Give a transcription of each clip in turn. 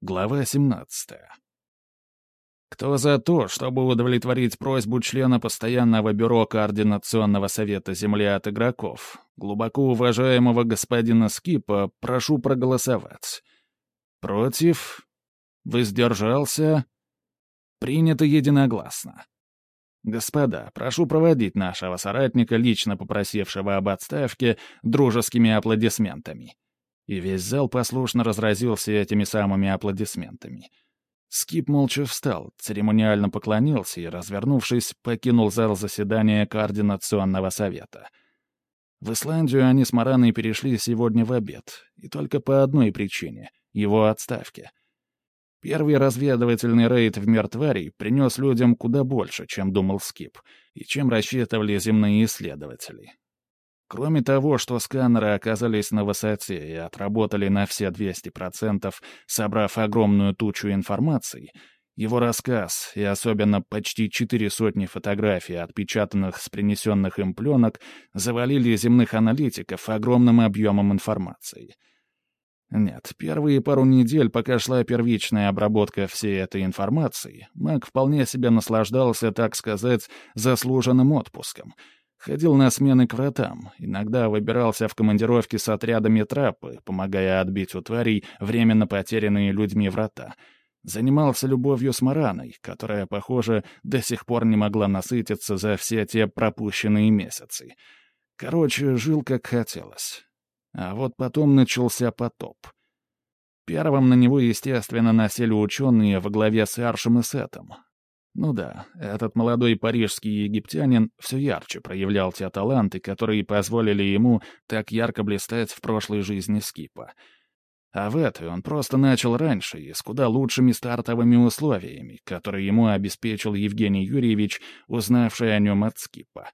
Глава 17. Кто за то, чтобы удовлетворить просьбу члена Постоянного бюро Координационного совета Земли от игроков, глубоко уважаемого господина Скипа, прошу проголосовать. Против? Воздержался? Принято единогласно. Господа, прошу проводить нашего соратника, лично попросившего об отставке, дружескими аплодисментами и весь зал послушно разразился этими самыми аплодисментами. Скип молча встал, церемониально поклонился и, развернувшись, покинул зал заседания Координационного совета. В Исландию они с Мараной перешли сегодня в обед, и только по одной причине — его отставке. Первый разведывательный рейд в мир принес людям куда больше, чем думал Скип, и чем рассчитывали земные исследователи. Кроме того, что сканеры оказались на высоте и отработали на все 200%, собрав огромную тучу информации, его рассказ и особенно почти четыре сотни фотографий, отпечатанных с принесенных им пленок, завалили земных аналитиков огромным объемом информации. Нет, первые пару недель, пока шла первичная обработка всей этой информации, Мак вполне себе наслаждался, так сказать, заслуженным отпуском — Ходил на смены к вратам, иногда выбирался в командировки с отрядами трапы, помогая отбить у тварей временно потерянные людьми врата. Занимался любовью с Мараной, которая, похоже, до сих пор не могла насытиться за все те пропущенные месяцы. Короче, жил как хотелось. А вот потом начался потоп. Первым на него, естественно, насели ученые во главе с Аршем и Сетом, ну да, этот молодой парижский египтянин все ярче проявлял те таланты, которые позволили ему так ярко блистать в прошлой жизни Скипа. А в этой он просто начал раньше и с куда лучшими стартовыми условиями, которые ему обеспечил Евгений Юрьевич, узнавший о нем от Скипа.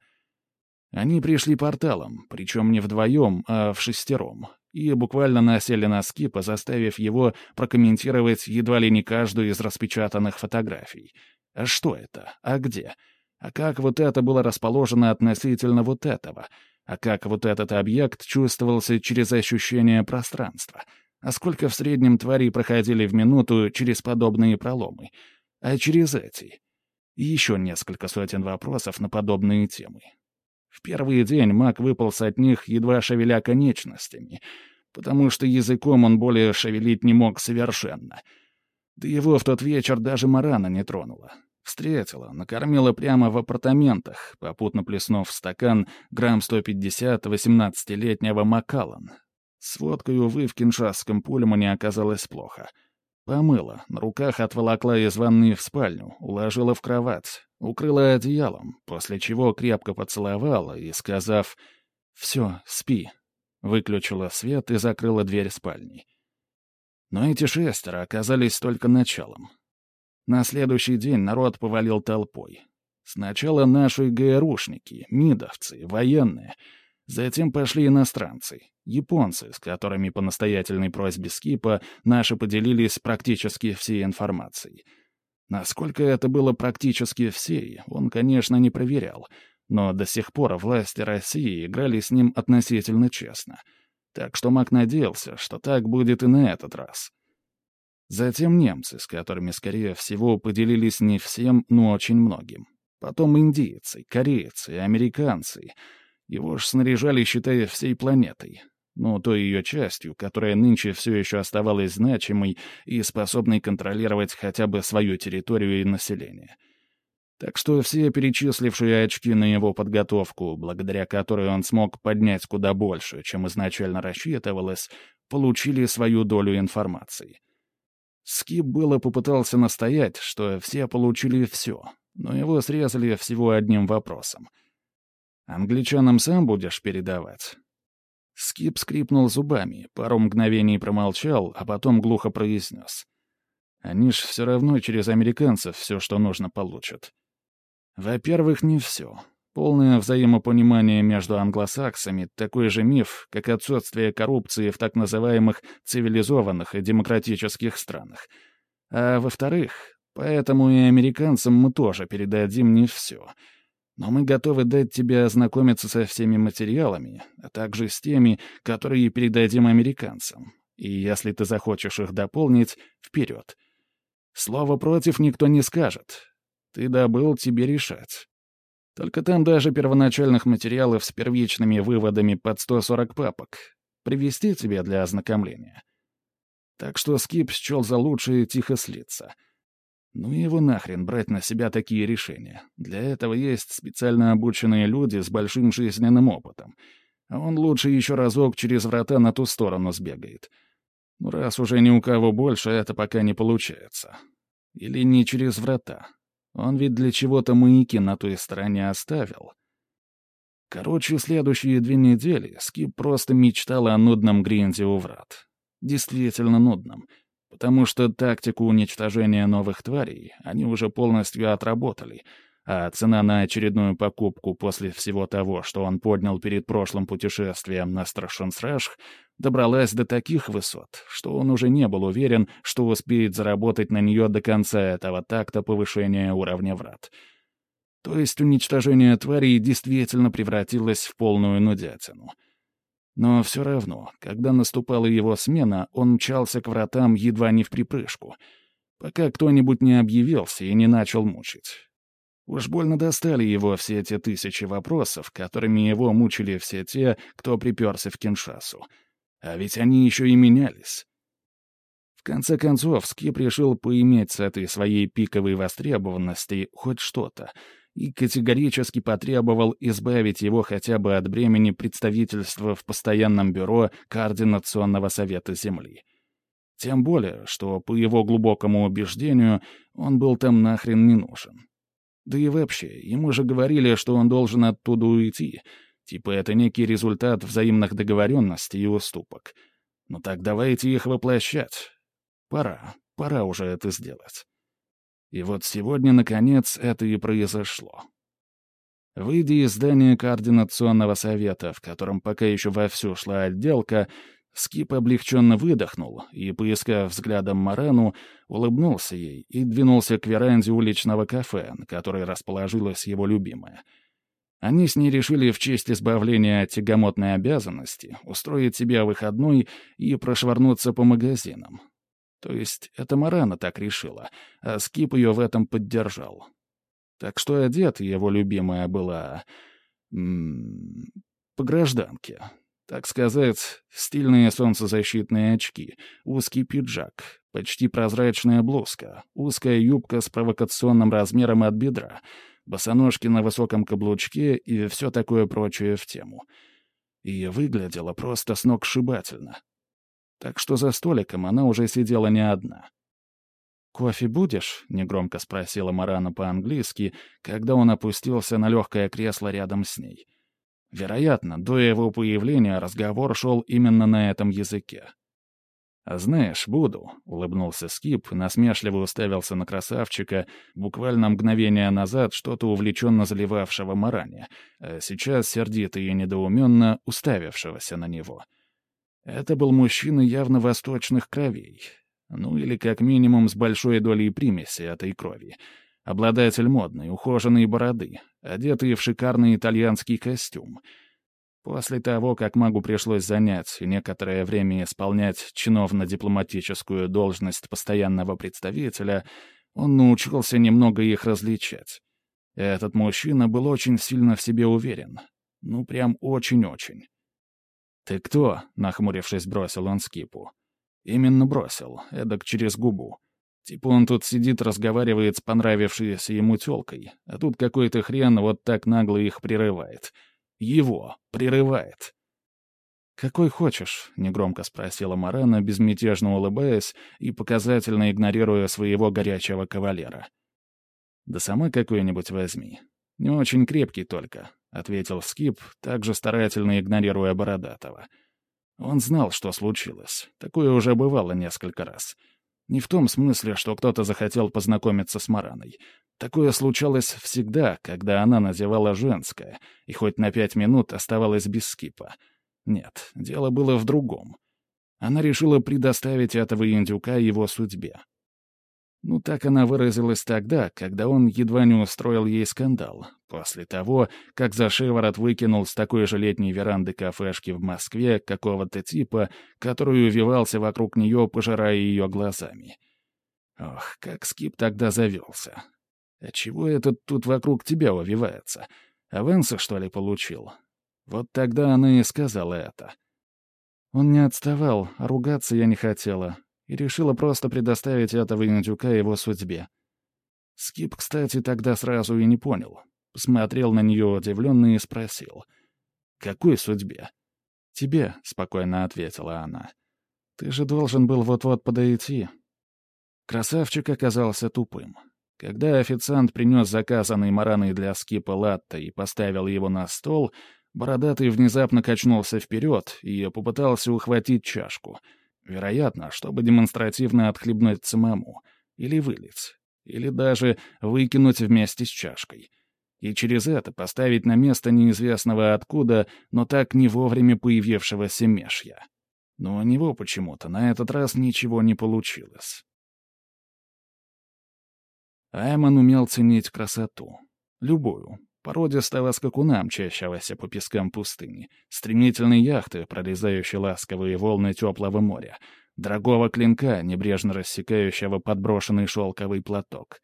Они пришли порталом, причем не вдвоем, а в шестером, и буквально насели на Скипа, заставив его прокомментировать едва ли не каждую из распечатанных фотографий — а что это? А где? А как вот это было расположено относительно вот этого? А как вот этот объект чувствовался через ощущение пространства? А сколько в среднем тварей проходили в минуту через подобные проломы? А через эти? И еще несколько сотен вопросов на подобные темы. В первый день маг выполз от них, едва шевеля конечностями, потому что языком он более шевелить не мог совершенно — да его в тот вечер даже Марана не тронула. Встретила, накормила прямо в апартаментах, попутно плеснув в стакан грамм 150 18-летнего Макалан. С водкой, увы, в киншасском пульмане оказалось плохо. Помыла, на руках отволокла из ванны в спальню, уложила в кровать, укрыла одеялом, после чего крепко поцеловала и, сказав «Все, спи», выключила свет и закрыла дверь спальни. Но эти шестеро оказались только началом. На следующий день народ повалил толпой. Сначала наши ГРУшники, мидовцы, военные. Затем пошли иностранцы, японцы, с которыми по настоятельной просьбе Скипа наши поделились практически всей информацией. Насколько это было практически всей, он, конечно, не проверял, но до сих пор власти России играли с ним относительно честно — так что Мак надеялся, что так будет и на этот раз. Затем немцы, с которыми, скорее всего, поделились не всем, но очень многим. Потом индийцы, корейцы, американцы. Его ж снаряжали, считая, всей планетой. Ну, той ее частью, которая нынче все еще оставалась значимой и способной контролировать хотя бы свою территорию и население. Так что все перечислившие очки на его подготовку, благодаря которой он смог поднять куда больше, чем изначально рассчитывалось, получили свою долю информации. Скип было попытался настоять, что все получили все, но его срезали всего одним вопросом. «Англичанам сам будешь передавать?» Скип скрипнул зубами, пару мгновений промолчал, а потом глухо произнес. «Они ж все равно через американцев все, что нужно, получат. Во-первых, не все. Полное взаимопонимание между англосаксами — такой же миф, как отсутствие коррупции в так называемых цивилизованных и демократических странах. А во-вторых, поэтому и американцам мы тоже передадим не все. Но мы готовы дать тебе ознакомиться со всеми материалами, а также с теми, которые передадим американцам. И если ты захочешь их дополнить, вперед. Слово «против» никто не скажет. Ты добыл, тебе решать. Только там даже первоначальных материалов с первичными выводами под 140 папок. Привести тебе для ознакомления. Так что Скип счел за лучшее тихо слиться. Ну его нахрен брать на себя такие решения. Для этого есть специально обученные люди с большим жизненным опытом. А он лучше еще разок через врата на ту сторону сбегает. Ну раз уже ни у кого больше, это пока не получается. Или не через врата. Он ведь для чего-то маяки на той стороне оставил. Короче, следующие две недели Скип просто мечтал о нудном гринде у врат. Действительно нудном. Потому что тактику уничтожения новых тварей они уже полностью отработали — а цена на очередную покупку после всего того, что он поднял перед прошлым путешествием на Страшенсраж, добралась до таких высот, что он уже не был уверен, что успеет заработать на нее до конца этого такта повышения уровня врат. То есть уничтожение тварей действительно превратилось в полную нудятину. Но все равно, когда наступала его смена, он мчался к вратам едва не в припрыжку, пока кто-нибудь не объявился и не начал мучить. Уж больно достали его все эти тысячи вопросов, которыми его мучили все те, кто приперся в Киншасу. А ведь они еще и менялись. В конце концов, Скип решил поиметь с этой своей пиковой востребованности хоть что-то и категорически потребовал избавить его хотя бы от бремени представительства в постоянном бюро Координационного совета Земли. Тем более, что, по его глубокому убеждению, он был там нахрен не нужен. Да и вообще, ему же говорили, что он должен оттуда уйти. Типа это некий результат взаимных договоренностей и уступок. Ну так давайте их воплощать. Пора, пора уже это сделать. И вот сегодня, наконец, это и произошло. Выйдя из здания Координационного совета, в котором пока еще вовсю шла отделка, Скип облегченно выдохнул и, поискав взглядом Марану, улыбнулся ей и двинулся к веранде уличного кафе, на которой расположилась его любимая. Они с ней решили в честь избавления от тягомотной обязанности устроить себе выходной и прошвырнуться по магазинам. То есть это Марана так решила, а Скип ее в этом поддержал. Так что одета его любимая была... М -м, по гражданке. Так сказать, стильные солнцезащитные очки, узкий пиджак, почти прозрачная блузка, узкая юбка с провокационным размером от бедра, босоножки на высоком каблучке и все такое прочее в тему. И выглядела просто сногсшибательно. Так что за столиком она уже сидела не одна. «Кофе будешь?» — негромко спросила Марана по-английски, когда он опустился на легкое кресло рядом с ней. Вероятно, до его появления разговор шел именно на этом языке. «А знаешь, буду», — улыбнулся Скип, насмешливо уставился на красавчика, буквально мгновение назад что-то увлеченно заливавшего Маране, а сейчас сердито и недоуменно уставившегося на него. Это был мужчина явно восточных кровей, ну или как минимум с большой долей примеси этой крови — Обладатель модной, ухоженной бороды, одетый в шикарный итальянский костюм. После того, как магу пришлось занять некоторое время исполнять чиновно-дипломатическую должность постоянного представителя, он научился немного их различать. Этот мужчина был очень сильно в себе уверен. Ну, прям очень-очень. «Ты кто?» — нахмурившись, бросил он скипу. Именно бросил, эдак через губу. Типа он тут сидит, разговаривает с понравившейся ему тёлкой, а тут какой-то хрен вот так нагло их прерывает. Его прерывает. «Какой хочешь?» — негромко спросила Марана, безмятежно улыбаясь и показательно игнорируя своего горячего кавалера. «Да сама какой-нибудь возьми. Не очень крепкий только», — ответил Скип, также старательно игнорируя Бородатого. Он знал, что случилось. Такое уже бывало несколько раз — не в том смысле, что кто-то захотел познакомиться с Мараной. Такое случалось всегда, когда она надевала женское, и хоть на пять минут оставалась без скипа. Нет, дело было в другом. Она решила предоставить этого индюка его судьбе. Ну, так она выразилась тогда, когда он едва не устроил ей скандал, после того, как за шиворот выкинул с такой же летней веранды кафешки в Москве какого-то типа, который увивался вокруг нее, пожирая ее глазами. Ох, как Скип тогда завелся. А чего этот тут вокруг тебя увивается? Авенса, что ли, получил? Вот тогда она и сказала это. Он не отставал, а ругаться я не хотела, и решила просто предоставить этого индюка его судьбе. Скип, кстати, тогда сразу и не понял. Посмотрел на нее удивленно и спросил. «Какой судьбе?» «Тебе», — спокойно ответила она. «Ты же должен был вот-вот подойти». Красавчик оказался тупым. Когда официант принес заказанный мараной для скипа латте и поставил его на стол, бородатый внезапно качнулся вперед и попытался ухватить чашку — Вероятно, чтобы демонстративно отхлебнуть самому. Или вылить. Или даже выкинуть вместе с чашкой. И через это поставить на место неизвестного откуда, но так не вовремя появившегося мешья. Но у него почему-то на этот раз ничего не получилось. Айман умел ценить красоту. Любую, породистого скакуна, мчащегося по пескам пустыни, стремительной яхты, прорезающей ласковые волны теплого моря, дорогого клинка, небрежно рассекающего подброшенный шелковый платок.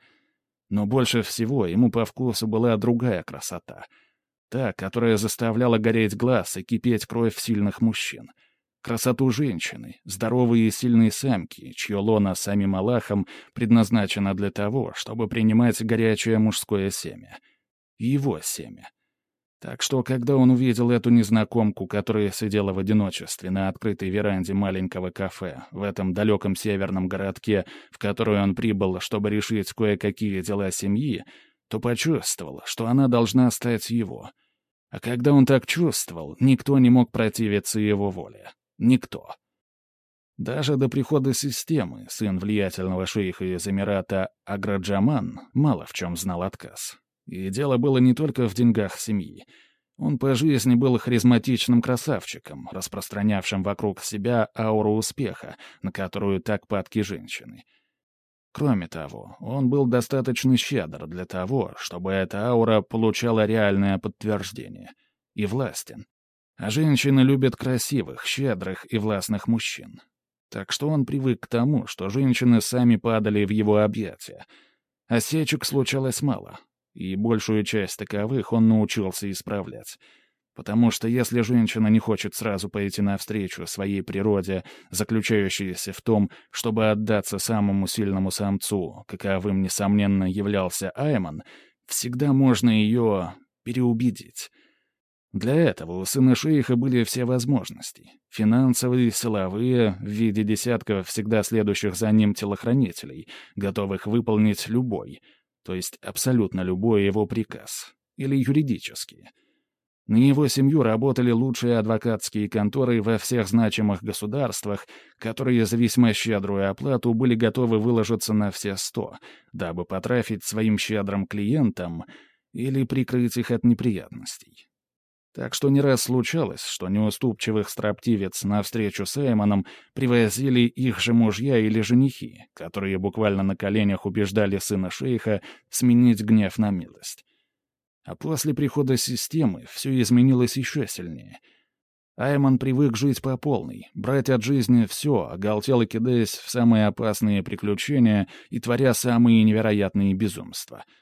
Но больше всего ему по вкусу была другая красота. Та, которая заставляла гореть глаз и кипеть кровь сильных мужчин. Красоту женщины, здоровые и сильные самки, чье лоно самим Аллахом предназначено для того, чтобы принимать горячее мужское семя — его семя. Так что, когда он увидел эту незнакомку, которая сидела в одиночестве на открытой веранде маленького кафе в этом далеком северном городке, в который он прибыл, чтобы решить кое-какие дела семьи, то почувствовал, что она должна стать его. А когда он так чувствовал, никто не мог противиться его воле. Никто. Даже до прихода системы сын влиятельного шейха из Эмирата Аграджаман мало в чем знал отказ. И дело было не только в деньгах семьи. Он по жизни был харизматичным красавчиком, распространявшим вокруг себя ауру успеха, на которую так падки женщины. Кроме того, он был достаточно щедр для того, чтобы эта аура получала реальное подтверждение. И властен. А женщины любят красивых, щедрых и властных мужчин. Так что он привык к тому, что женщины сами падали в его объятия. Осечек случалось мало, и большую часть таковых он научился исправлять. Потому что если женщина не хочет сразу пойти навстречу своей природе, заключающейся в том, чтобы отдаться самому сильному самцу, каковым, несомненно, являлся Айман, всегда можно ее переубедить. Для этого у сына шейха были все возможности. Финансовые, силовые, в виде десятков всегда следующих за ним телохранителей, готовых выполнить любой — то есть абсолютно любой его приказ, или юридические. На его семью работали лучшие адвокатские конторы во всех значимых государствах, которые за весьма щедрую оплату были готовы выложиться на все сто, дабы потрафить своим щедрым клиентам или прикрыть их от неприятностей. Так что не раз случалось, что неуступчивых строптивец на встречу с Эймоном привозили их же мужья или женихи, которые буквально на коленях убеждали сына шейха сменить гнев на милость. А после прихода системы все изменилось еще сильнее. Айман привык жить по полной, брать от жизни все, оголтело кидаясь в самые опасные приключения и творя самые невероятные безумства —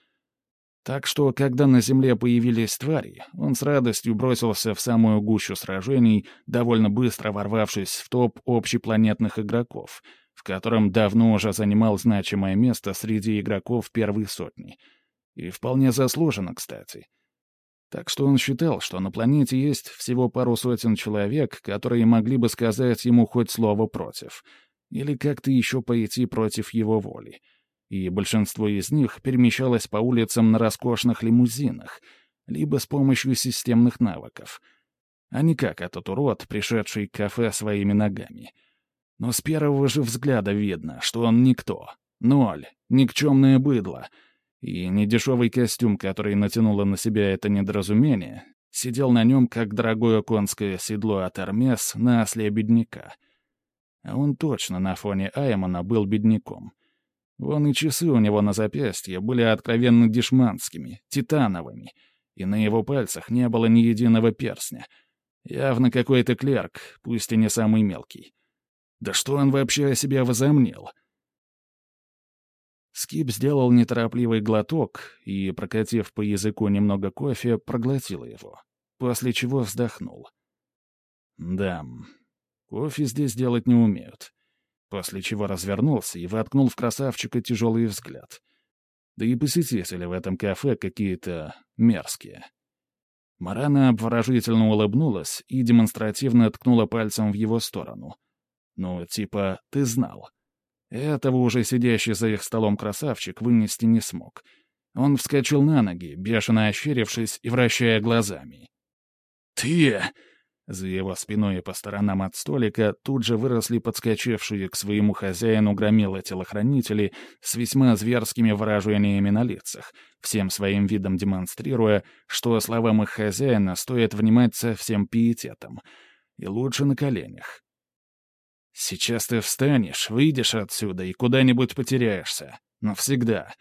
так что, когда на Земле появились твари, он с радостью бросился в самую гущу сражений, довольно быстро ворвавшись в топ общепланетных игроков, в котором давно уже занимал значимое место среди игроков первой сотни. И вполне заслуженно, кстати. Так что он считал, что на планете есть всего пару сотен человек, которые могли бы сказать ему хоть слово «против», или как-то еще пойти против его воли — и большинство из них перемещалось по улицам на роскошных лимузинах, либо с помощью системных навыков, а не как этот урод, пришедший к кафе своими ногами. Но с первого же взгляда видно, что он никто. Ноль, никчемное быдло. И недешевый костюм, который натянуло на себя это недоразумение, сидел на нем, как дорогое конское седло от Эрмес на осле бедняка. А он точно на фоне Аймана был бедняком. Вон и часы у него на запястье были откровенно дешманскими, титановыми, и на его пальцах не было ни единого перстня. Явно какой-то клерк, пусть и не самый мелкий. Да что он вообще о себе возомнил? Скип сделал неторопливый глоток и, прокатив по языку немного кофе, проглотил его, после чего вздохнул. Да, кофе здесь делать не умеют. После чего развернулся и воткнул в красавчика тяжелый взгляд. Да и посетители в этом кафе какие-то мерзкие. Марана обворожительно улыбнулась и демонстративно ткнула пальцем в его сторону. Ну, типа, ты знал. Этого уже сидящий за их столом красавчик вынести не смог. Он вскочил на ноги, бешено ощерившись и вращая глазами. «Ты!» За его спиной и по сторонам от столика тут же выросли подскочившие к своему хозяину громилы телохранители с весьма зверскими выражениями на лицах, всем своим видом демонстрируя, что словам их хозяина стоит внимать со всем пиететом, и лучше на коленях. Сейчас ты встанешь, выйдешь отсюда и куда-нибудь потеряешься. Навсегда.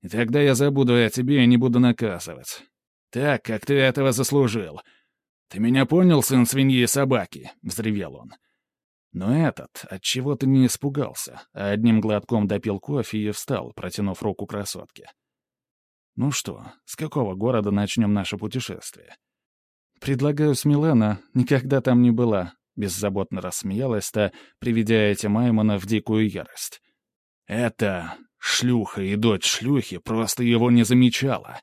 И тогда я забуду о тебе и не буду наказывать. Так, как ты этого заслужил. Ты меня понял, сын свиньи и собаки?» — взревел он. Но этот от чего то не испугался, а одним глотком допил кофе и встал, протянув руку красотке. «Ну что, с какого города начнем наше путешествие?» «Предлагаю с Милана, никогда там не была», Беззаботно рассмеялась-то, приведя эти Маймона в дикую ярость. «Это шлюха и дочь шлюхи просто его не замечала».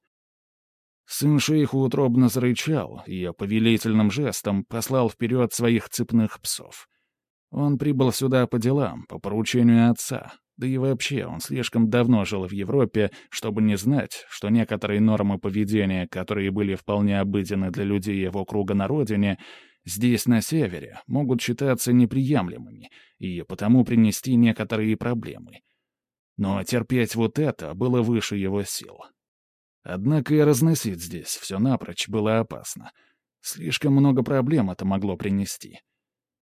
Сын шейха утробно зарычал и повелительным жестом послал вперед своих цепных псов. Он прибыл сюда по делам, по поручению отца, да и вообще он слишком давно жил в Европе, чтобы не знать, что некоторые нормы поведения, которые были вполне обыденны для людей его круга на родине, здесь, на севере, могут считаться неприемлемыми и потому принести некоторые проблемы. Но терпеть вот это было выше его сил. Однако и разносить здесь все напрочь было опасно. Слишком много проблем это могло принести.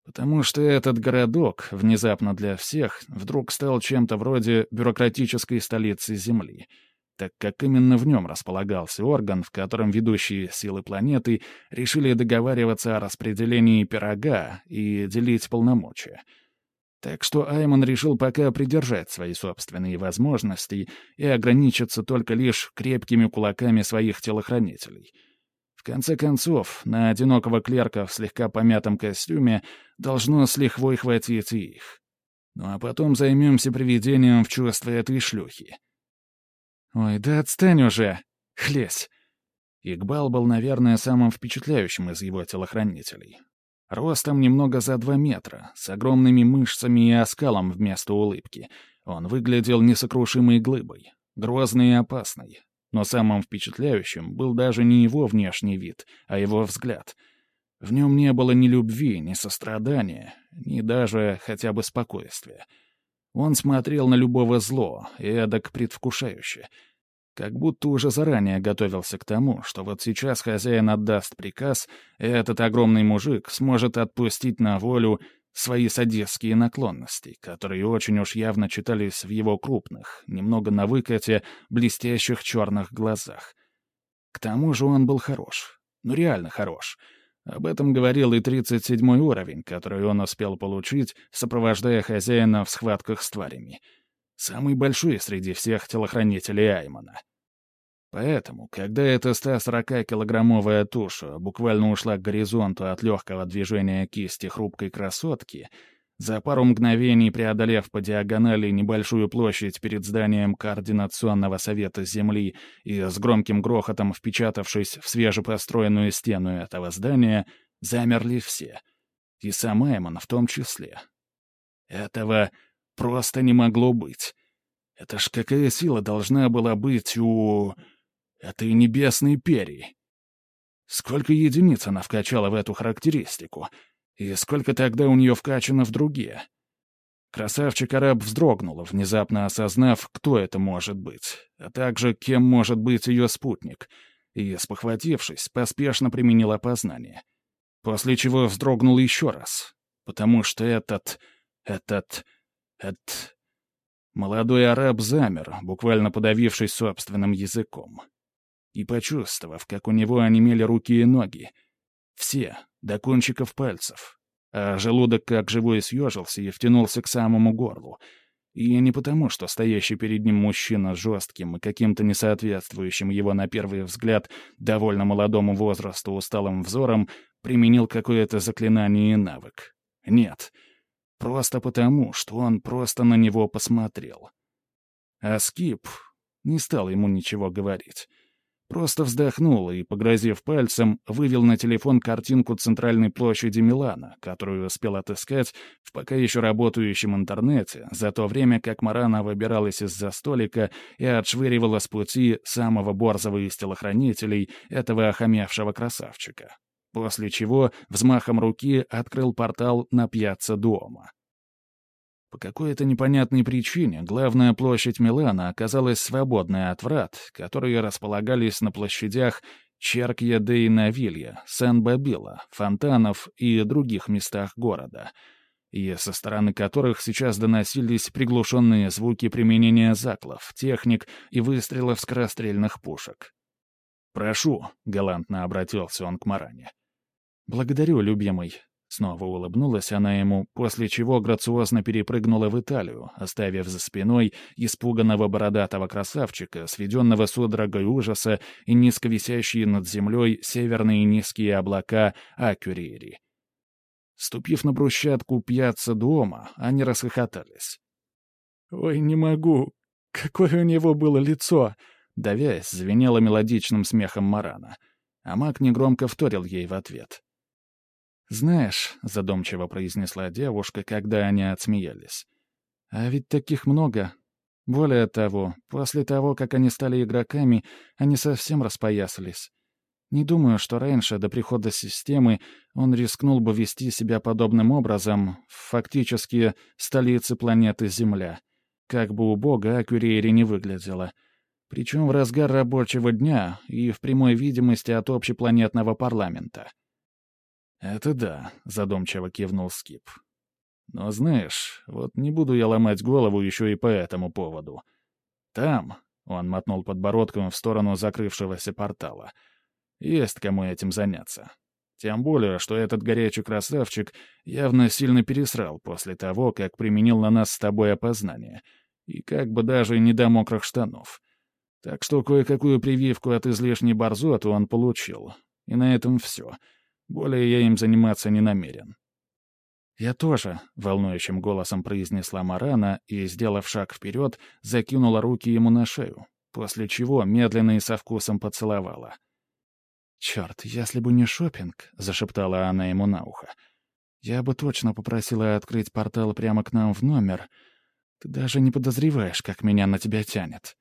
Потому что этот городок, внезапно для всех, вдруг стал чем-то вроде бюрократической столицы Земли — так как именно в нем располагался орган, в котором ведущие силы планеты решили договариваться о распределении пирога и делить полномочия. Так что Аймон решил пока придержать свои собственные возможности и ограничиться только лишь крепкими кулаками своих телохранителей. В конце концов, на одинокого клерка в слегка помятом костюме должно с лихвой хватить их. Ну а потом займемся приведением в чувство этой шлюхи. «Ой, да отстань уже! Хлесь!» Игбал был, наверное, самым впечатляющим из его телохранителей. Ростом немного за два метра, с огромными мышцами и оскалом вместо улыбки. Он выглядел несокрушимой глыбой, грозной и опасной. Но самым впечатляющим был даже не его внешний вид, а его взгляд. В нем не было ни любви, ни сострадания, ни даже хотя бы спокойствия. Он смотрел на любого зло, и эдак предвкушающе. Как будто уже заранее готовился к тому, что вот сейчас хозяин отдаст приказ, и этот огромный мужик сможет отпустить на волю свои садистские наклонности, которые очень уж явно читались в его крупных, немного на выкате, блестящих черных глазах. К тому же он был хорош. Ну, реально хорош — об этом говорил и 37-й уровень, который он успел получить, сопровождая хозяина в схватках с тварями. Самый большой среди всех телохранителей Аймана. Поэтому, когда эта 140-килограммовая туша буквально ушла к горизонту от легкого движения кисти хрупкой красотки, за пару мгновений преодолев по диагонали небольшую площадь перед зданием Координационного совета Земли и с громким грохотом впечатавшись в свежепостроенную стену этого здания, замерли все. И сам Эймон в том числе. Этого просто не могло быть. Это ж какая сила должна была быть у... этой небесной перьи? Сколько единиц она вкачала в эту характеристику — и сколько тогда у нее вкачано в другие? Красавчик-араб вздрогнула, внезапно осознав, кто это может быть, а также кем может быть ее спутник, и, спохватившись, поспешно применил опознание. После чего вздрогнул еще раз, потому что этот... этот... этот... Молодой араб замер, буквально подавившись собственным языком. И почувствовав, как у него онемели руки и ноги. Все, до кончиков пальцев. А желудок как живой съежился и втянулся к самому горлу. И не потому, что стоящий перед ним мужчина жестким и каким-то несоответствующим его на первый взгляд довольно молодому возрасту усталым взором применил какое-то заклинание и навык. Нет — Просто потому, что он просто на него посмотрел. А Скип не стал ему ничего говорить. Просто вздохнул и, погрозив пальцем, вывел на телефон картинку центральной площади Милана, которую успел отыскать в пока еще работающем интернете, за то время как Марана выбиралась из-за столика и отшвыривала с пути самого борзого из телохранителей этого охамевшего красавчика после чего взмахом руки открыл портал на пьяцца дома. По какой-то непонятной причине главная площадь Милана оказалась свободной от врат, которые располагались на площадях Черкья де Навилья, Сен-Бабила, Фонтанов и других местах города, и со стороны которых сейчас доносились приглушенные звуки применения заклов, техник и выстрелов скорострельных пушек. «Прошу», — галантно обратился он к Маране. «Благодарю, любимый». Снова улыбнулась она ему, после чего грациозно перепрыгнула в Италию, оставив за спиной испуганного бородатого красавчика, сведенного судорогой ужаса и низко висящие над землей северные низкие облака Акюриери. Ступив на брусчатку пьяца дома, они расхохотались. «Ой, не могу! Какое у него было лицо!» Давясь, звенело мелодичным смехом Марана. А маг негромко вторил ей в ответ. «Знаешь», — задумчиво произнесла девушка, когда они отсмеялись, «а ведь таких много. Более того, после того, как они стали игроками, они совсем распоясались. Не думаю, что раньше, до прихода системы, он рискнул бы вести себя подобным образом фактически столице планеты Земля, как бы у бога Акюриери не выглядело. Причем в разгар рабочего дня и в прямой видимости от общепланетного парламента. «Это да», — задумчиво кивнул Скип. «Но знаешь, вот не буду я ломать голову еще и по этому поводу. Там», — он мотнул подбородком в сторону закрывшегося портала, — «есть кому этим заняться. Тем более, что этот горячий красавчик явно сильно пересрал после того, как применил на нас с тобой опознание, и как бы даже не до мокрых штанов. Так что кое-какую прививку от излишней борзоты он получил. И на этом все». Более я им заниматься не намерен. «Я тоже», — волнующим голосом произнесла Марана и, сделав шаг вперед, закинула руки ему на шею, после чего медленно и со вкусом поцеловала. «Черт, если бы не шопинг, зашептала она ему на ухо, — «я бы точно попросила открыть портал прямо к нам в номер. Ты даже не подозреваешь, как меня на тебя тянет».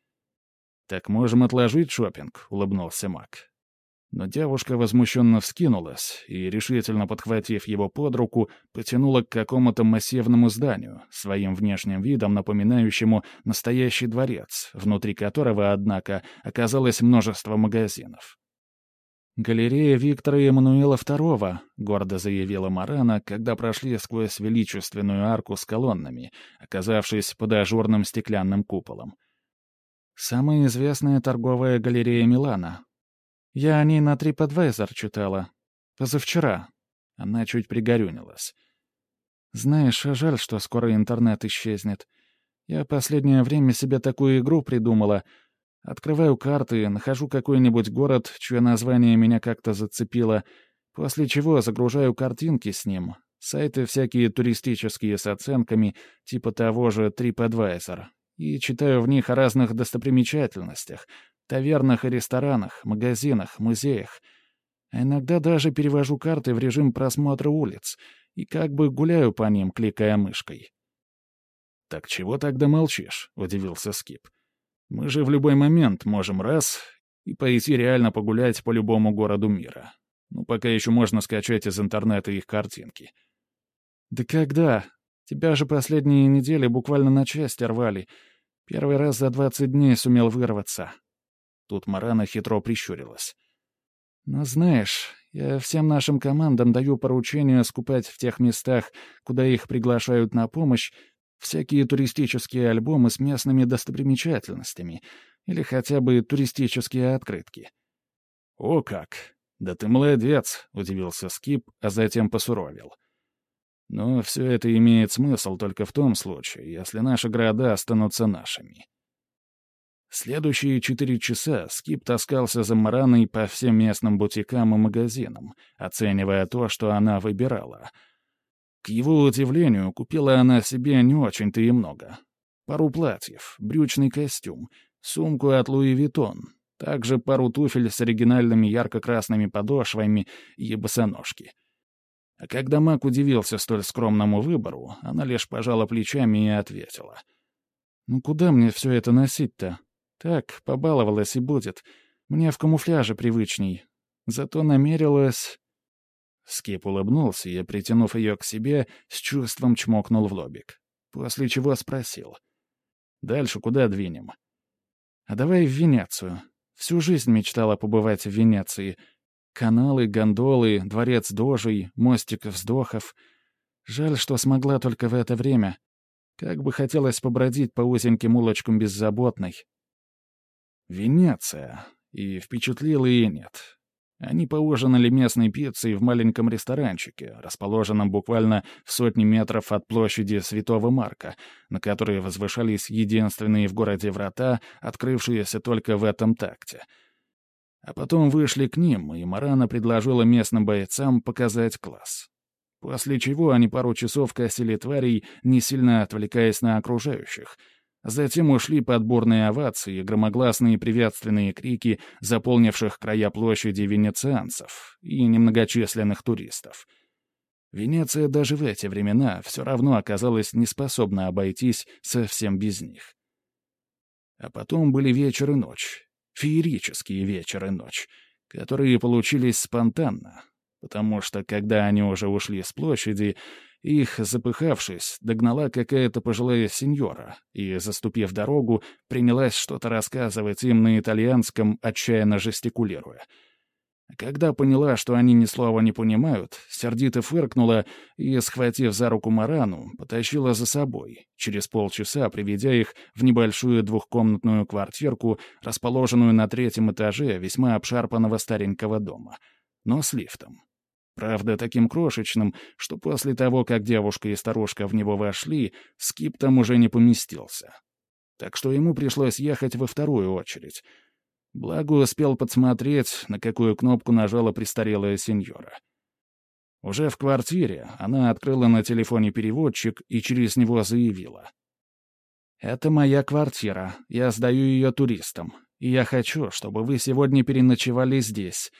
«Так можем отложить шопинг, улыбнулся Мак. Но девушка возмущенно вскинулась и, решительно подхватив его под руку, потянула к какому-то массивному зданию, своим внешним видом напоминающему настоящий дворец, внутри которого, однако, оказалось множество магазинов. «Галерея Виктора Эммануила II», — гордо заявила Марана, когда прошли сквозь величественную арку с колоннами, оказавшись под ажурным стеклянным куполом. «Самая известная торговая галерея Милана, я о ней на TripAdvisor читала. Позавчера. Она чуть пригорюнилась. Знаешь, жаль, что скоро интернет исчезнет. Я последнее время себе такую игру придумала. Открываю карты, нахожу какой-нибудь город, чье название меня как-то зацепило, после чего загружаю картинки с ним. Сайты всякие туристические с оценками, типа того же TripAdvisor. И читаю в них о разных достопримечательностях, тавернах и ресторанах, магазинах, музеях. А иногда даже перевожу карты в режим просмотра улиц и как бы гуляю по ним, кликая мышкой. «Так чего тогда молчишь?» — удивился Скип. «Мы же в любой момент можем раз и пойти реально погулять по любому городу мира. Ну, пока еще можно скачать из интернета их картинки». «Да когда? Тебя же последние недели буквально на части рвали. Первый раз за двадцать дней сумел вырваться. Тут Марана хитро прищурилась. «Но знаешь, я всем нашим командам даю поручение скупать в тех местах, куда их приглашают на помощь, Всякие туристические альбомы с местными достопримечательностями или хотя бы туристические открытки. «О как! Да ты молодец!» — удивился Скип, а затем посуровил. «Но все это имеет смысл только в том случае, если наши города останутся нашими». Следующие четыре часа Скип таскался за Мараной по всем местным бутикам и магазинам, оценивая то, что она выбирала — к его удивлению, купила она себе не очень-то и много. Пару платьев, брючный костюм, сумку от Луи Виттон, также пару туфель с оригинальными ярко-красными подошвами и босоножки. А когда Мак удивился столь скромному выбору, она лишь пожала плечами и ответила. «Ну куда мне все это носить-то? Так, побаловалась и будет. Мне в камуфляже привычней. Зато намерилась...» Скип улыбнулся и, притянув ее к себе, с чувством чмокнул в лобик. После чего спросил. «Дальше куда двинем?» «А давай в Венецию. Всю жизнь мечтала побывать в Венеции. Каналы, гондолы, дворец дожей, мостик вздохов. Жаль, что смогла только в это время. Как бы хотелось побродить по узеньким улочкам беззаботной». «Венеция. И впечатлила и нет. Они поужинали местной пиццей в маленьком ресторанчике, расположенном буквально в сотни метров от площади Святого Марка, на которой возвышались единственные в городе врата, открывшиеся только в этом такте. А потом вышли к ним, и Марана предложила местным бойцам показать класс. После чего они пару часов косили тварей, не сильно отвлекаясь на окружающих — Затем ушли подборные овации громогласные приветственные крики, заполнивших края площади венецианцев и немногочисленных туристов. Венеция даже в эти времена все равно оказалась неспособна обойтись совсем без них. А потом были вечер и ночь, феерические вечер и ночь, которые получились спонтанно, потому что, когда они уже ушли с площади, их, запыхавшись, догнала какая-то пожилая сеньора и, заступив дорогу, принялась что-то рассказывать им на итальянском, отчаянно жестикулируя. Когда поняла, что они ни слова не понимают, сердито фыркнула и, схватив за руку Марану, потащила за собой, через полчаса приведя их в небольшую двухкомнатную квартирку, расположенную на третьем этаже весьма обшарпанного старенького дома, но с лифтом. Правда, таким крошечным, что после того, как девушка и старушка в него вошли, скип там уже не поместился. Так что ему пришлось ехать во вторую очередь. Благо успел подсмотреть, на какую кнопку нажала престарелая сеньора. Уже в квартире она открыла на телефоне переводчик и через него заявила. «Это моя квартира. Я сдаю ее туристам. И я хочу, чтобы вы сегодня переночевали здесь.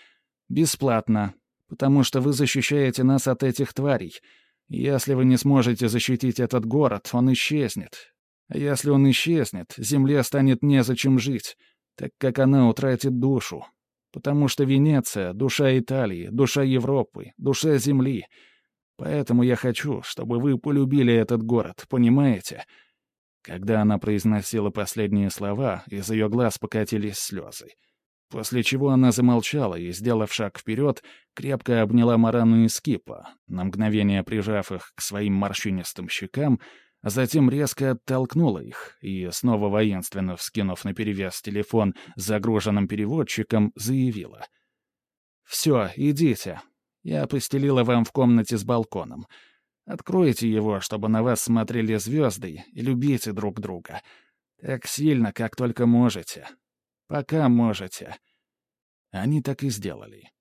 Бесплатно, потому что вы защищаете нас от этих тварей. Если вы не сможете защитить этот город, он исчезнет. А если он исчезнет, земле станет незачем жить, так как она утратит душу. Потому что Венеция — душа Италии, душа Европы, душа Земли. Поэтому я хочу, чтобы вы полюбили этот город, понимаете?» Когда она произносила последние слова, из ее глаз покатились слезы. После чего она замолчала и, сделав шаг вперед, крепко обняла Марану и Скипа, на мгновение прижав их к своим морщинистым щекам, а затем резко оттолкнула их и, снова воинственно вскинув наперевес телефон с загруженным переводчиком, заявила. «Все, идите. Я постелила вам в комнате с балконом. Откройте его, чтобы на вас смотрели звезды, и любите друг друга. Так сильно, как только можете. Пока можете». Они так и сделали.